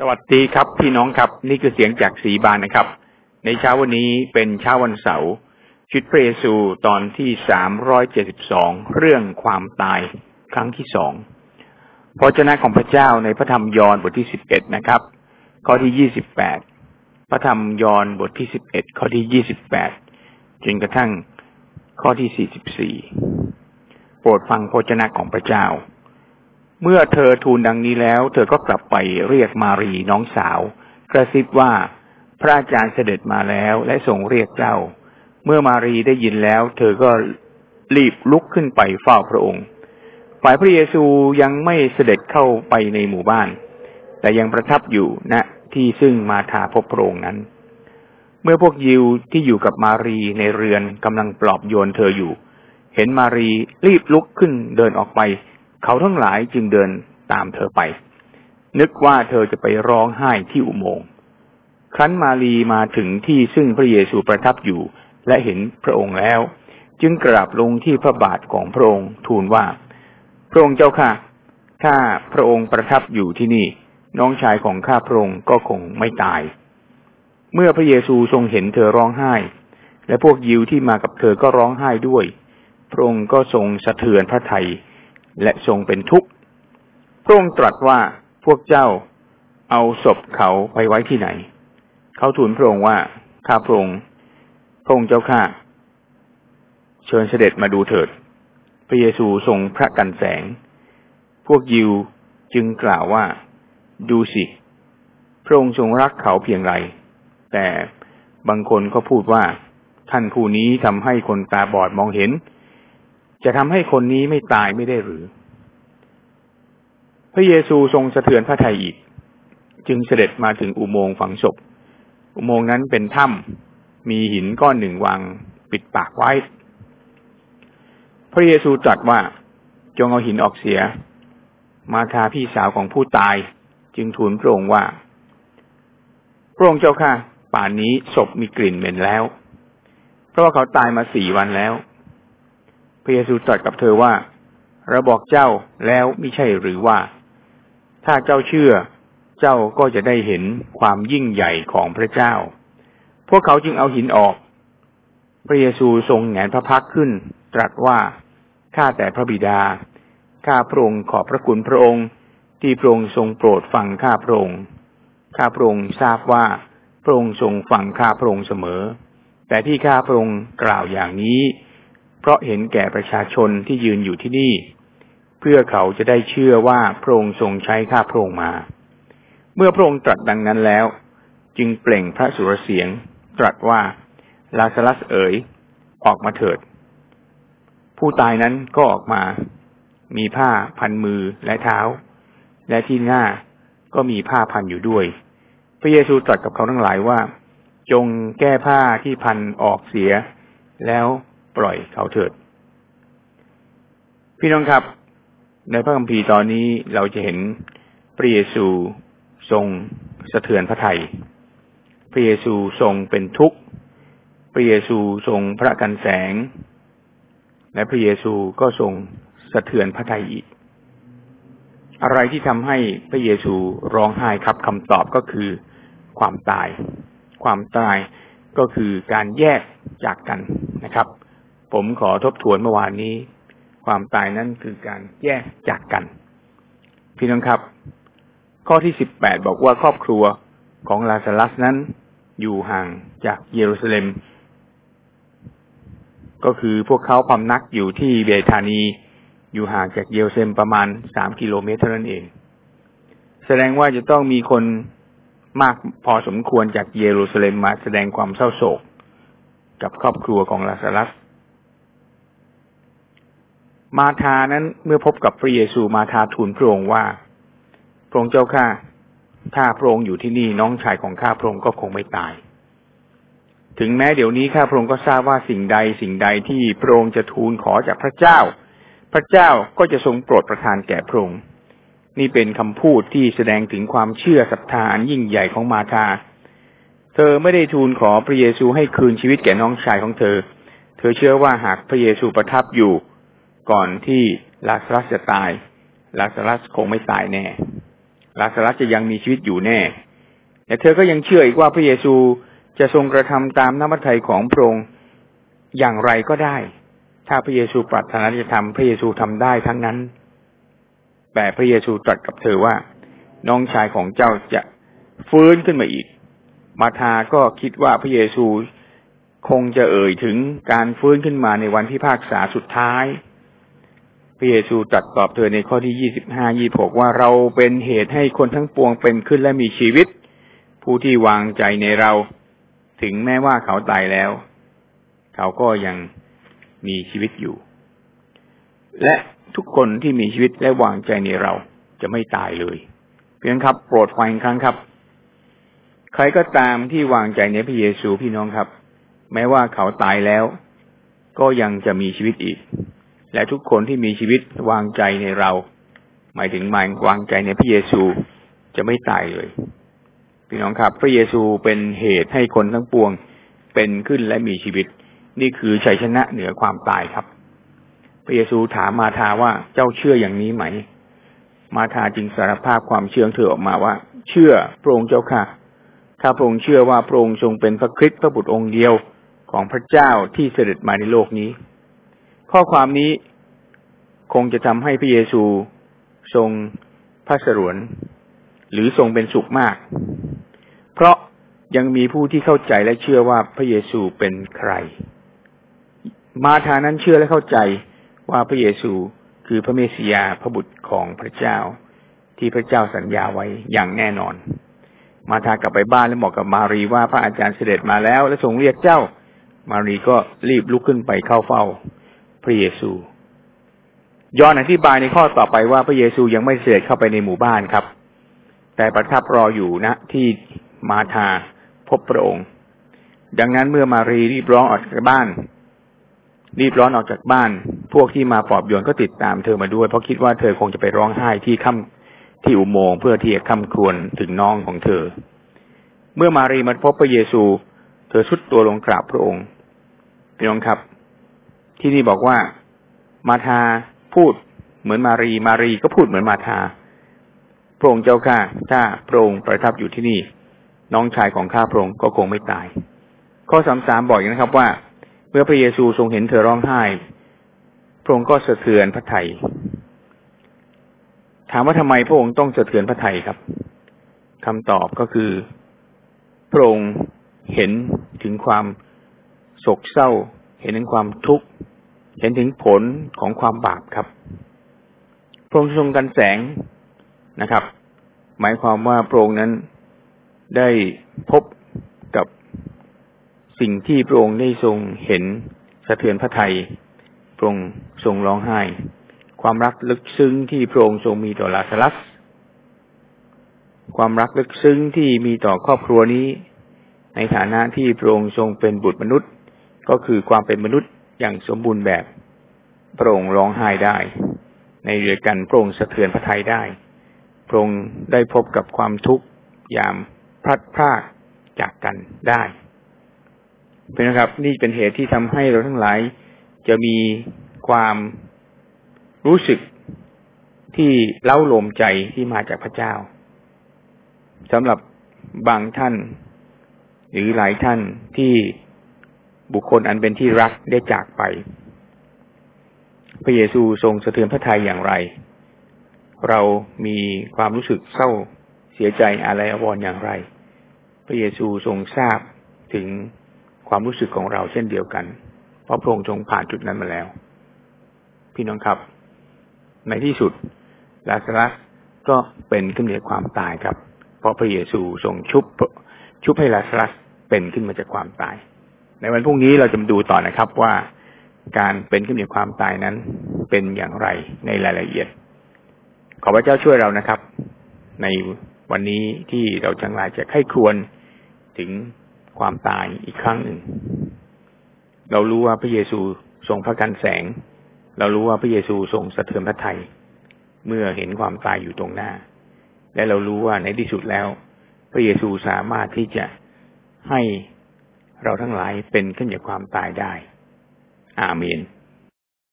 สวัสดีครับพี่น้องครับ นี่คือเสียงจากสีบานนะครับ ในเช้าวันนี้เป็นเช้าวันเสาร์ชุดพระเยซูตอนที่สามร้อยเจ็ดสิบสองเรื่องความตายครั้งที่สองพระเจ้าของพระเจ้าในพระธรรมยอห์นบทที่สิบเอ็ดนะครับ ข้อที่ยี่สิบแปดพระธรรมยอห์นบทที่สิบเอ็ดข้อที่ยี่สิบแปดจนกระทั่งข้อที่สี่สิบสี่โปรดฟังพระเจ้าของพระเจ้า เมื่อเธอทูลดังนี้แล้ว เธอก็กลับไปเรียกมารีน้องสาว กระซิบว่าพระอาจารย์เสด็จมาแล้วและทรงเรียกเจ้า เมื่อมารีได้ยินแล้ว เธอก็รีบลุกขึ้นไปเฝ้าพระองค์ ฝ่ายพระเยซูยังไม่เสด็จเข้าไปในหมู่บ้าน แต่ยังประทับอยู่ณนะที่ซึ่งมาทาพบพระองค์นั้น เมื่อพวกยิวที่อยู่กับมารีในเรือนกำลังปลอบโยนเธออยู่ เห็นมารีรีบลุกขึ้นเดินออกไป เขาทั้งหลายจึงเดินตามเธอไป นึกว่าเธอจะไปร้องไห้ที่อุโมงค์ครั้นมารีมาถึงที่ซึ่งพระเยซูประทับอยู่ และเห็นพระองค์แล้ว จึงกราบลงที่พระบาทของพระองค์ทูลว่า พระองค์เจ้าค่ะ ถ้าพระองค์ประทับอยู่ที่นี่ น้องชายของข้าพระองค์ก็คงไม่ตาย เมื่อพระเยซูทรงเห็นเธอร้องไห้ และพวกยิวที่มากับเธอก็ร้องไห้ด้วย พระองค์ก็ทรงสะเทือนพระทัย และทรงเป็นทุกข์พระองค์ตรัสว่าพวกเจ้าเอาศพเขาไปไว้ที่ไหน เขาทูลพระองค์ว่าข้าพระองค์พระองค์เจ้าข้าเชิญเสด็จมาดูเถิด พระเยซูทรงพระกันแสง พวกยิวจึงกล่าวว่า ดูสิ พระองค์ทรงรักเขาเพียงไร แต่บางคนก็พูดว่า ท่านผู้นี้ทำให้คนตาบอดมองเห็น จะทำให้คนนี้ไม่ตายไม่ได้หรือ พระเยซูทรงสะเทือนพระทัยอีก จึงเสด็จมาถึงอุโมงค์ฝังศพ อุโมงค์นั้นเป็นถ้ำมีหินก้อนหนึ่งวางปิดปากไว้ พระเยซูตรัสว่าจงเอาหินออกเสีย มาทาพี่สาวของผู้ตาย จึงทูลพระองค์ว่า พระองค์เจ้าค่ะ ป่านนี้ศพมีกลิ่นเหม็นแล้ว เพราะว่าเขาตายมาสี่วันแล้ว พระเยซูตรัสกับเธอว่า เราบอกเจ้าแล้วไม่ใช่หรือว่า ถ้าเจ้าเชื่อ เจ้าก็จะได้เห็นความยิ่งใหญ่ของพระเจ้า พวกเขาจึงเอาหินออก พระเยซูทรงแงนพระพักขึ้น ตรัสว่าข้าแต่พระบิดาข้าพระองค์ขอบพระคุณพระองค์ ที่พระองค์ทรงโปรดฟังข้าพระองค์ข้าพระองค์ทราบว่าพระองค์ทรงฟังข้าพระองค์เสมอ แต่ที่ข้าพระองค์กล่าวอย่างนี้ เพราะเห็นแก่ประชาชนที่ยืนอยู่ที่นี่ เพื่อเขาจะได้เชื่อว่าพระองค์ทรงใช้ข้าพระองค์มา เมื่อพระองค์ตรัสดังนั้นแล้ว จึงเปล่งพระสุรเสียง ตรัสว่าลาซาลัสเอ๋ย ออกมาเถิด ผู้ตายนั้นก็ออกมา มีผ้าพันมือและเท้า และที่หน้าก็มีผ้าพันอยู่ด้วย พระเยซูตรัสกับเขาทั้งหลายว่า จงแก้ผ้าที่พันออกเสีย แล้ว ปล่อยเขาเถิด พี่น้องครับ ในพระคัมภีร์ตอนนี้เราจะเห็นพระเยซูทรงสะเทือนพระทัยพระเยซูทรงเป็นทุกข์พระเยซูทรงพระกันแสง และพระเยซูก็ทรงสะเทือนพระทัยอีก อะไรที่ทำให้พระเยซูร้องไห้ครับคำตอบก็คือความตาย ความตายก็คือการแยกจากกันนะครับ ผมขอทบทวนเมื่อวานนี้ ความตายนั้นคือการแยกจากกัน พี่น้องครับ ข้อที่สิบแปดบอกว่าครอบครัวของลาซาลัสนั้น อยู่ห่างจากเยรูซาเล็ม ก็คือพวกเขาพำนักอยู่ที่เบธานี อยู่ห่างจากเยรูซาเล็มประมาณสามกิโลเมตรเท่านั้นเอง แสดงว่าจะต้องมีคนมากพอสมควรจากเยรูซาเล็มมาแสดงความเศร้าโศก กับครอบครัวของลาซาลัส มาธานั้นเมื่อพบกับพระเยซูมาธาทูลพระองค์ว่า พระองค์เจ้าข้าถ้าพระองค์อยู่ที่นี่น้องชายของข้าพระองค์ก็คงไม่ตาย ถึงแม้เดี๋ยวนี้ข้าพระองค์ก็ทราบว่าสิ่งใดสิ่งใดที่พระองค์จะทูลขอจากพระเจ้า พระเจ้าก็จะทรงโปรดประทานแก่พระองค์นี่เป็นคำพูดที่แสดงถึงความเชื่อศรัทธาอันยิ่งใหญ่ของมาธาเธอไม่ได้ทูลขอพระเยซูให้คืนชีวิตแก่น้องชายของเธอ เธอเชื่อว่าหากพระเยซูประทับอยู่ ก่อนที่ลาซารัสจะตาย ลาซารัสคงไม่ตายแน่ ลาสรัสจะยังมีชีวิตอยู่แน่ แต่เธอก็ยังเชื่ออีกว่าพระเยซูจะทรงกระทำตามน้ำพระทัยของพระองค์อย่างไรก็ได้ ถ้าพระเยซูปรารถนาจะทำพระเยซูทำได้ทั้งนั้น แต่พระเยซูตรัสกับเธอว่า น้องชายของเจ้าจะฟื้นขึ้นมาอีก มาทาก็คิดว่าพระเยซูคงจะเอ่ยถึงการฟื้นขึ้นมาในวันพิพากษาสุดท้าย ระเยซูตรัสตอบเธอในข้อที่ยี่สิบห้ายี่หกว่าเราเป็นเหตุให้คนทั้งปวงเป็นขึ้นและมีชีวิต ผู้ที่วางใจในเรา ถึงแม้ว่าเขาตายแล้ว เขาก็ยังมีชีวิตอยู่ และทุกคนที่มีชีวิตและวางใจในเราจะไม่ตายเลย เพียงครับ โปรดฟังครั้งครับ ใครก็ตามที่วางใจในพระเยซูพี่น้องครับ แม้ว่าเขาตายแล้ว ก็ยังจะมีชีวิตอีก และทุกคนที่มีชีวิตวางใจในเรา หมายถึงหมายวางใจในพระเยซูจะไม่ตายเลย พี่น้องครับ พระเยซูเป็นเหตุให้คนทั้งปวงเป็นขึ้นและมีชีวิต นี่คือชัยชนะเหนือความตายครับ พระเยซูถามมาทาว่าเจ้าเชื่ออย่างนี้ไหม มาทาจึงสารภาพความเชื่อเธอออกมาว่า เชื่อพระองค์เจ้าค่ะข้าพระองค์เชื่อว่าพระองค์ทรงเป็นพระคริสต์พระบุตรองค์เดียวของพระเจ้าที่เสด็จมาในโลกนี้ ข้อความนี้คงจะทำให้พระเยซูทรงพระสรวน หรือทรงเป็นสุขมาก เพราะยังมีผู้ที่เข้าใจและเชื่อว่าพระเยซูเป็นใคร มาทานั้นเชื่อและเข้าใจว่าพระเยซูคือพระเมสสิยาพระบุตรของพระเจ้า ที่พระเจ้าสัญญาไว้อย่างแน่นอน มาทากลับไปบ้านและบอกกับมารีว่าพระอาจารย์เสด็จมาแล้ว และทรงเรียกเจ้า มารีก็รีบลุกขึ้นไปเข้าเฝ้า พระเยซูยอนอธิบายในข้อต่อไปว่าพระเยซูยังไม่เสด็จเข้าไปในหมู่บ้านครับ แต่ประทับรออยู่นะ ที่มาธาพบพระองค์ ดังนั้นเมื่อมารีรีบร้องออกจากบ้าน รีบร้อนออกจากบ้าน พวกที่มาปลอบโยนก็ติดตามเธอมาด้วย เพราะคิดว่าเธอคงจะไปร้องไห้ที่ค่ำที่อุโมงค์เพื่อที่จะค่ำครวญถึงน้องของเธอ เมื่อมารีมาพบพระเยซู เธอชุดตัวลงกราบพระองค์พี่น้องครับ ที่นี่บอกว่ามาทาพูดเหมือนมารี มารีก็พูดเหมือนมาทาพระองค์เจ้าข้าถ้าพระองค์ประทับอยู่ที่นี่ น้องชายของข้าพระองค์ก็คงไม่ตาย ข้อสามสามบอกอย่างนะครับว่า เมื่อพระเยซูทรงเห็นเธอร้องไห้ พระองค์ก็สะเทือนพระไทยถามว่าทำไมพระองค์ต้องสะเทือนพระไทยครับคำตอบก็คือพระองค์เห็นถึงความโศกเศร้า เห็นถึงความทุกข์ เห็นถึงผลของความบาปครับ พระองค์ทรงกันแสงนะครับ หมายความว่าพระองค์นั้นได้พบกับสิ่งที่พระองค์ได้ทรงเห็นสะเทือนพระไทยพระองค์ทรงร้องไห้ ความรักลึกซึ้งที่พระองค์ทรงมีต่อลาสลัส ความรักลึกซึ้งที่มีต่อครอบครัวนี้ ในฐานะที่พระองค์ทรงเป็นบุตรมนุษย์ ก็คือความเป็นมนุษย์อย่างสมบูรณ์แบบพระองค์ร้องไห้ได้ ในเรือกันพระองค์สะเทือนพระทัยได้พระองค์ได้พบกับความทุกข์ยามพลัดพรากจากกันได้เป็นนะครับ นี่เป็นเหตุที่ทำให้เราทั้งหลายจะมีความรู้สึกที่เล้าโลมใจที่มาจากพระเจ้าสำหรับบางท่าน หรือหลายท่านที่ บุคคลอันเป็นที่รักได้จากไป พระเยซูทรงสะเทือนพระทัยอย่างไร เรามีความรู้สึกเศร้าเสียใจอะไรอวรอย่างไร พระเยซูทรงทราบถึงความรู้สึกของเราเช่นเดียวกัน เพราะพระองค์ทรงผ่านจุดนั้นมาแล้ว พี่น้องครับ ในที่สุดลาสรัสก็เป็นขึ้นจากความตายครับ เพราะพระเยซูทรงชุบชุบให้ลาสรัสเป็นขึ้นมาจากความตาย ในวันพรุ่งนี้เราจะมาดูต่อนะครับว่าการเป็นขึ้นจากความตายนั้นเป็นอย่างไรในรายละเอียด ขอพระเจ้าช่วยเรานะครับ ในวันนี้ที่เราจังหลายจะให้ควรถึงความตายอีกครั้งหนึ่ง เรารู้ว่าพระเยซูทรงพระกันแสง เรารู้ว่าพระเยซูทรงสะเทือนพระทัยเมื่อเห็นความตายอยู่ตรงหน้า และเรารู้ว่าในที่สุดแล้ว พระเยซูสามารถที่จะให้ เราทั้งหลายเป็นขึ้นจากความตายได้ อาเมน